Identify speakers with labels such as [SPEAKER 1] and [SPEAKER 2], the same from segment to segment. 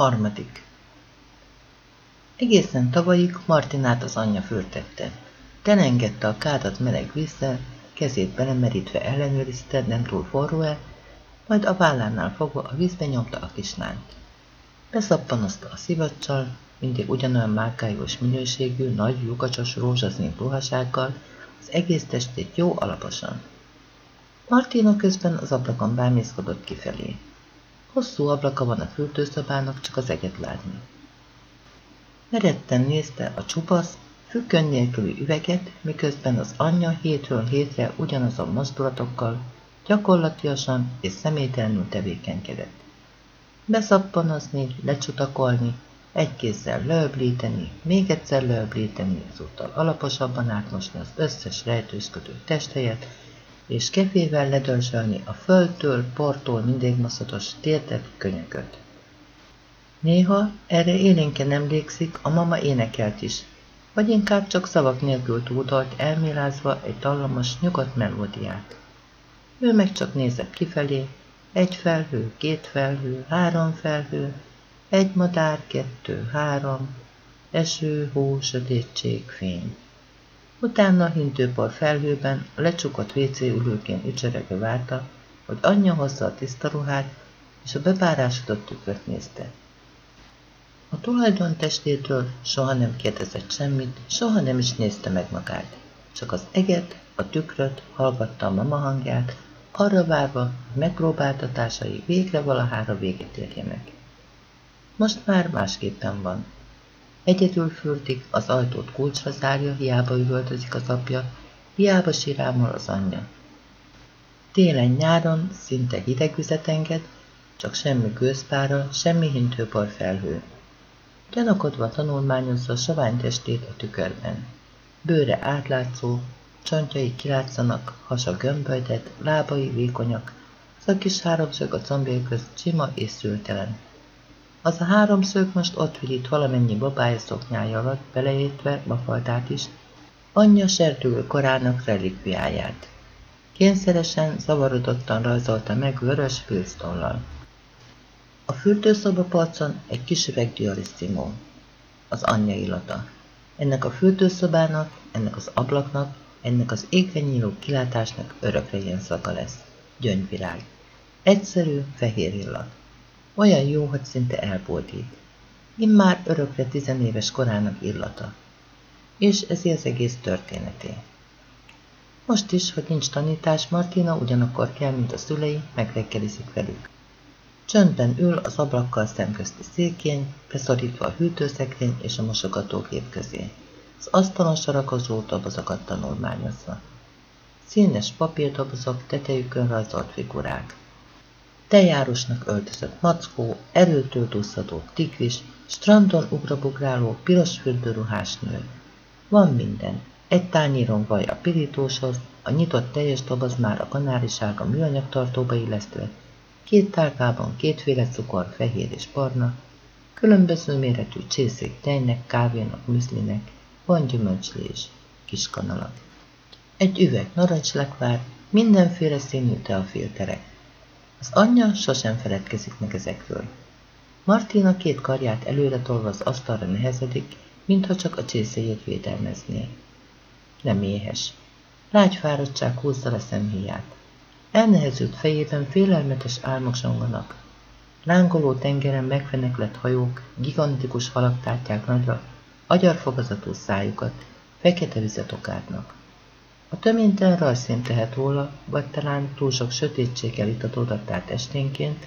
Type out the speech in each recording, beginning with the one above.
[SPEAKER 1] Harmadik. Egészen tavalyig Martinát az anyja fürtette. Tenengette a kádat meleg vízzel, kezét belemerítve ellenőrizte, nem túl forró-e, majd a vállánál fogva a vízbe nyomta a kislányt. Beszappanozta a szivacsal, mindig ugyanolyan márkájós minőségű, nagy, lyukacsos rózsaszín ruhasággal, az egész testét jó alaposan. Martina közben az ablakon bámészkodott kifelé. Hosszú ablaka van a fürdőszobának, csak az eget látni. Meretten nézte a csupasz, függön nélküli üveget, miközben az anyja hétről hétre ugyanazon mozdulatokkal, gyakorlatiasan és személytelenül tevékenykedett. Beszappanozni, lecsutakolni, egy kézzel leöblíteni, még egyszer leöblíteni, ezúttal alaposabban átmosni az összes rejtőzködő testhelyet, és kefével ledörzsölni a földtől, portól mindig maszatos tértett könyököt. Néha erre élénken emlékszik, a mama énekelt is, vagy inkább csak szavak nélkül túldalt, elmélázva egy dallamos, nyugodt melódiát. Ő meg csak nézett kifelé, egy felhő, két felhő, három felhő, egy madár, kettő, három, eső, hó, sötétség, fény. Utána a hintőpar felhőben a lecsukott WC ülőkén ücseregve várta, hogy anyja hozza a tiszta ruhát, és a bepárásodott tükröt nézte. A tulajdon testétől soha nem kérdezett semmit, soha nem is nézte meg magát. Csak az eget, a tükröt, hallgatta a mama hangját, arra várva, hogy megpróbáltatásai végre valahára véget érjenek. Most már másképpen van. Egyedül fürdik, az ajtót kulcsra zárja, hiába üvöltözik az apja, hiába sirámol az anyja. Télen-nyáron szinte hideg vizet enged, csak semmi gőzpára, semmi hintőpar felhő. Gyanakodva tanulmányozza savány testét a tükörben. Bőre átlátszó, csontjai kilátszanak, hasa gömbölydet, lábai vékonyak, az a kis háromszög a combjai közt sima és szültelen. Az a háromszög most ott vidít valamennyi babája szoknyája alatt, beleértve mafaltát is, anyja sertülő korának relikviáját. Kényszeresen, zavarodottan rajzolta meg vörös filztollal. A fürdőszoba polcon egy kis üveg diarisszimó. Az anyja illata. Ennek a fürdőszobának, ennek az ablaknak, ennek az égre nyíló kilátásnak örökre ilyen szaga lesz. Gyöngyvirág. Egyszerű, fehér illat. Olyan jó, hogy szinte elbódít. Immár örökre tizenéves korának illata. És ez az egész történeté. Most is, hogy nincs tanítás, Martina ugyanakkor kell, mint a szülei, megreggelizik velük. Csöndben ül az ablakkal szemközti székén, beszorítva a hűtőszekrény és a mosogatógép közé. Az asztalon sarakozó dobozokat tanulmányozva. Színes papírdobozok, tetejükön rajzolt figurák. Tejárosnak öltözött mackó, erőtől dusszadó tigris, strandon ugrabugráló piros fürdőruhás nő. Van minden. Egy tányíron vaj a pirítóshoz, a nyitott teljes doboz már a kanárisága műanyagtartóba illesztve, két tálkában kétféle cukor, fehér és barna, különböző méretű csészék tejnek, kávénak, müszlinek, van gyümölcslé is, kis kanalat. Egy üveg narancslekvár, mindenféle színű teafilterek. Az anyja sosem feledkezik meg ezekről. Martina két karját előre tolva az asztalra nehezedik, mintha csak a csészéjét védelmezné. Nem éhes. Lágy fáradtság húzza le szemhéját. Elnehezült fejében félelmetes álmok zsonganak. Lángoló tengeren megfeneklett hajók, gigantikus halak nagyra, agyarfogazatú szájukat, fekete vizet okádnak. A töménytelen rajszín tehet róla, vagy talán túl sok sötétséggel itatódott át esténként,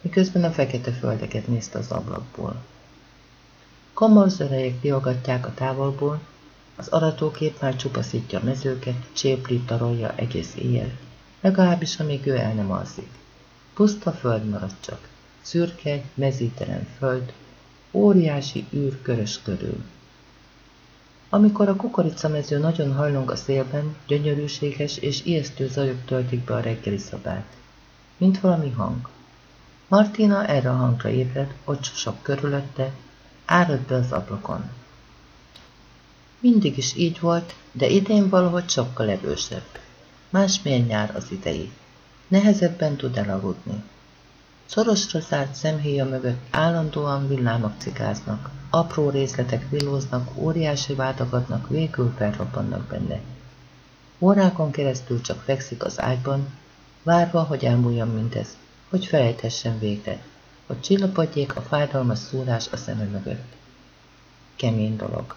[SPEAKER 1] miközben a fekete földeket nézte az ablakból. Komor diogatják a távolból, az aratókép már csupaszítja a mezőket, csépli, tarolja egész éjjel, legalábbis amíg ő el nem alszik. Puszta föld marad csak, szürke, mezítelen föld, óriási űr körös körül. Amikor a kukoricamező nagyon hajlong a szélben, gyönyörűséges és ijesztő zajok töltik be a reggeli szobát. Mint valami hang. Martina erre a hangra ébred, ott sok körülötte, árad be az ablakon. Mindig is így volt, de idén valahogy sokkal erősebb. Másmilyen nyár az idei. Nehezebben tud elaludni. Szorosra zárt szemhéja mögött állandóan villámok cikáznak, apró részletek villóznak, óriási vádagadnak, végül felrobbannak benne. Órákon keresztül csak fekszik az ágyban, várva, hogy elmúljon mindez, hogy felejthessen végre, hogy csillapodjék a fájdalmas szúrás a szeme mögött. Kemény dolog.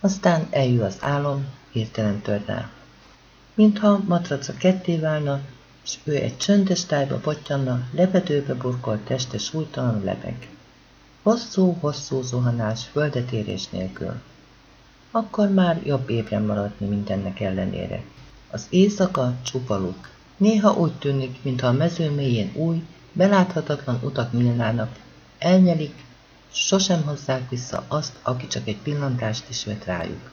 [SPEAKER 1] Aztán eljön az álom, hirtelen tör rá. Mintha matraca ketté válna, s ő egy csöndes tájba pottyanna, lebedőbe burkolt teste súlytalan lebeg. Hosszú-hosszú zuhanás földetérés nélkül. Akkor már jobb ébren maradni mindennek ellenére. Az éjszaka csupa. Néha úgy tűnik, mintha a mező mélyén új, beláthatatlan utak nyílnának, elnyelik, sosem hozzák vissza azt, aki csak egy pillantást is vett rájuk.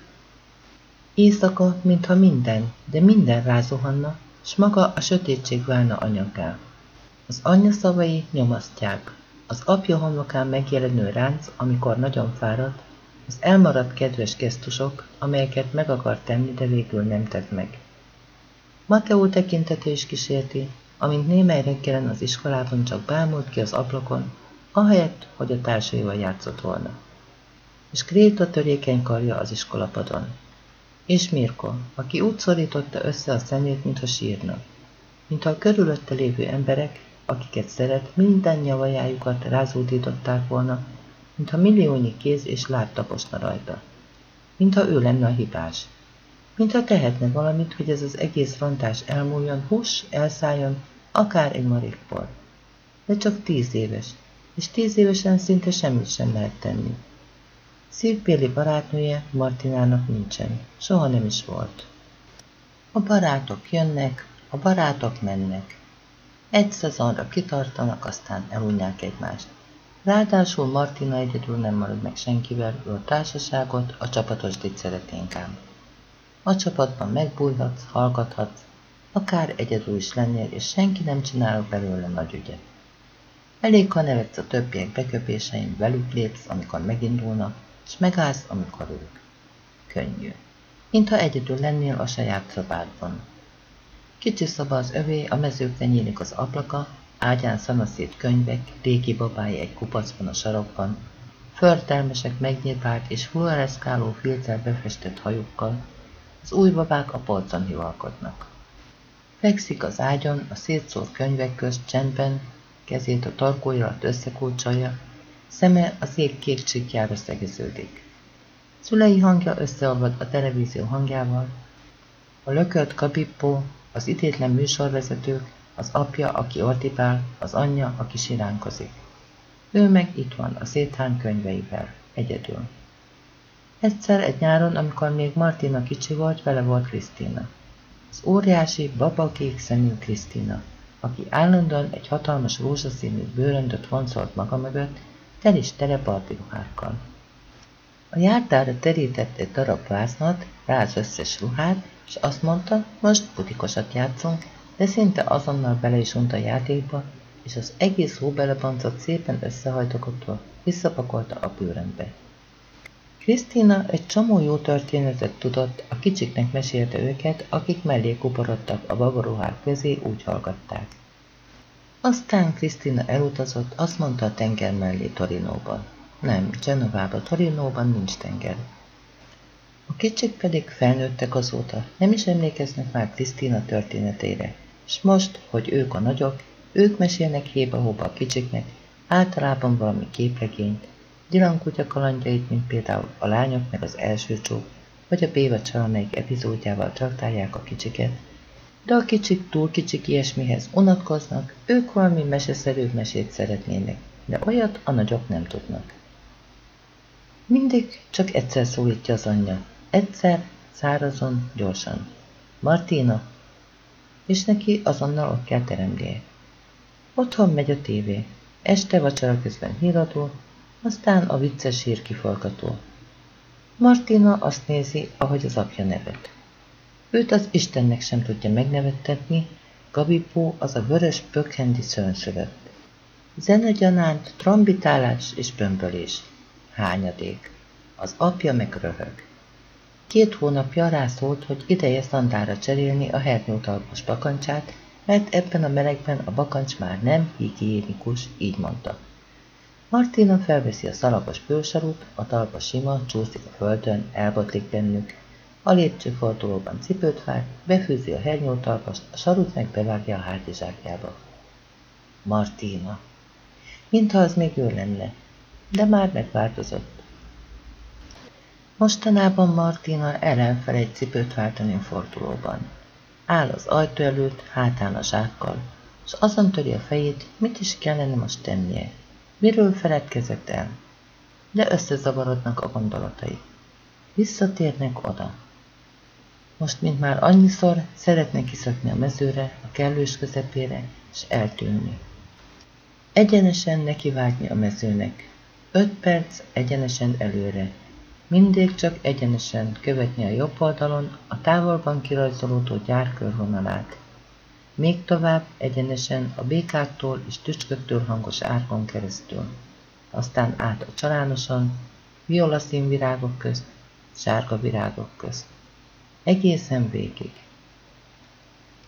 [SPEAKER 1] Éjszaka, mintha minden, de minden rázuhanna, s maga a sötétség válna anyaggá. Az anyja szavai nyomasztják, az apja homlokán megjelenő ránc, amikor nagyon fárad, az elmaradt kedves gesztusok, amelyeket meg akar tenni, de végül nem tett meg. Mateó tekintete is kísérti, amint némely reggelen az iskolában csak bámult ki az ablakon, ahelyett, hogy a társaival játszott volna. És Gréta törékeny karja az iskolapadon. És Mirko, aki úgy szorította össze a szemét, mintha sírna. Mintha a körülötte lévő emberek, akiket szeret, minden nyavajájukat rázúdították volna, mintha milliónyi kéz és láb taposna rajta. Mintha ő lenne a hibás. Mintha tehetne valamit, hogy ez az egész rontás elmúljon, hús, elszálljon, akár egy marékból. De csak tíz éves, és tíz évesen szinte semmit sem lehet tenni. Szívbéli barátnője Martinának nincsen, soha nem is volt. A barátok jönnek, a barátok mennek. Egy szezonra kitartanak, aztán elunják egymást. Ráadásul Martina egyedül nem marad meg senkivel, ő a társaságot, a csapatos szereti inkább. A csapatban megbújhatsz, hallgathatsz, akár egyedül is lennél, és senki nem csinál belőle nagy ügyet. Elég, ha nevetsz a többiek beköpésein, velük lépsz, amikor megindulnak, és megállsz, amikor ők. Könnyű. Mintha egyedül lennél a saját szobádban. Kicsi szoba az övé, a mezőkre nyílik az ablaka, ágyán szanaszét könyvek, régi babái egy kupacban a sarokban, förtelmesek megnyírbált és fluoreszkáló filccel befestett hajukkal, az új babák a polcon hivalkodnak. Fekszik az ágyon, a szétszórt könyvek közt csendben, kezét a tarkója alatt összekulcsolja, szeme az ég kék csíkjára szegeződik. Szülei hangja összeolvad a televízió hangjával, a lökölt kapippó, az idétlen műsorvezetők, az apja, aki ortipál, az anyja, aki siránkozik. Ő meg itt van, a széthán könyveivel, egyedül. Egyszer egy nyáron, amikor még Martina kicsi volt, vele volt Krisztina. Az óriási, babakék szemű Krisztina, aki állandóan egy hatalmas rózsaszínű bőröndöt vonzolt maga mögött, tel is tele partiruhákkal. A jártára terített egy darab vásznat, rá az összes ruhát, és azt mondta, most butikosat játszunk, de szinte azonnal bele is unt a játékba, és az egész hóbelepancot szépen összehajtogatva visszapakolta a bőröntbe. Krisztina egy csomó jó történetet tudott, a kicsiknek mesélte őket, akik mellé kuporodtak a babaruhák közé, úgy hallgatták. Aztán Krisztina elutazott, azt mondta a tenger mellé Torinóban. Nem, Genovába, Torinóban nincs tenger. A kicsik pedig felnőttek azóta, nem is emlékeznek már Krisztina történetére. És most, hogy ők a nagyok, ők mesélnek héba-hóba a kicsiknek, általában valami képregényt, Dylan kutya kalandjait, mint például a lányok meg az első csók, vagy a Béva valamelyik epizódjával traktálják a kicsiket, de a kicsik túl kicsik ilyesmihez unatkoznak, ők valami meseszerű mesét szeretnének, de olyat a nagyok nem tudnak. Mindig csak egyszer szólítja az anyja, egyszer, szárazon, gyorsan. Martina, és neki azonnal ott kell teremnie. Otthon megy a tévé, este vacsora közben híradó, aztán a vicces hír kifalkató. Martina azt nézi, ahogy az apja nevet. Őt az Istennek sem tudja megnevettetni, Gabipó az a vörös pökhendi szönszölött. Zenegyanánt, trombitálás és bömbölés. Hányadék. Az apja meg röhög. Két hónapja rászólt, hogy ideje szandára cserélni a hernyótalpos pakancsát, mert ebben a melegben a bakancs már nem higiénikus, így mondta. Martina felveszi a szalagos bősarút, a talpa sima, csúszik a földön, elbotlik bennük, a lépcsőfordulóban cipőt vág, befűzi a hernyótalpast, a sarut meg bevágja a hátizsákjába. Martina. Mintha az még ő lenne, de már megváltozott. Mostanában Martina ellenfel egy cipőt váltani a fordulóban. Áll az ajtó előtt, hátán a zsákkal, és azon töri a fejét, mit is kellene most tennie. Miről feledkezett el? De összezavarodnak a gondolatai. Visszatérnek oda. Most, mint már annyiszor, szeretne kiszakni a mezőre, a kellős közepére, és eltűnni. Egyenesen nekivágni a mezőnek. Öt perc egyenesen előre. Mindig csak egyenesen követni a jobb oldalon a távolban kirajzolódó gyár körvonalát. Még tovább egyenesen a békáktól és tücsköktől hangos árkon keresztül. Aztán át a csalánosan, violaszín virágok közt, sárga virágok közt. Egészen végig.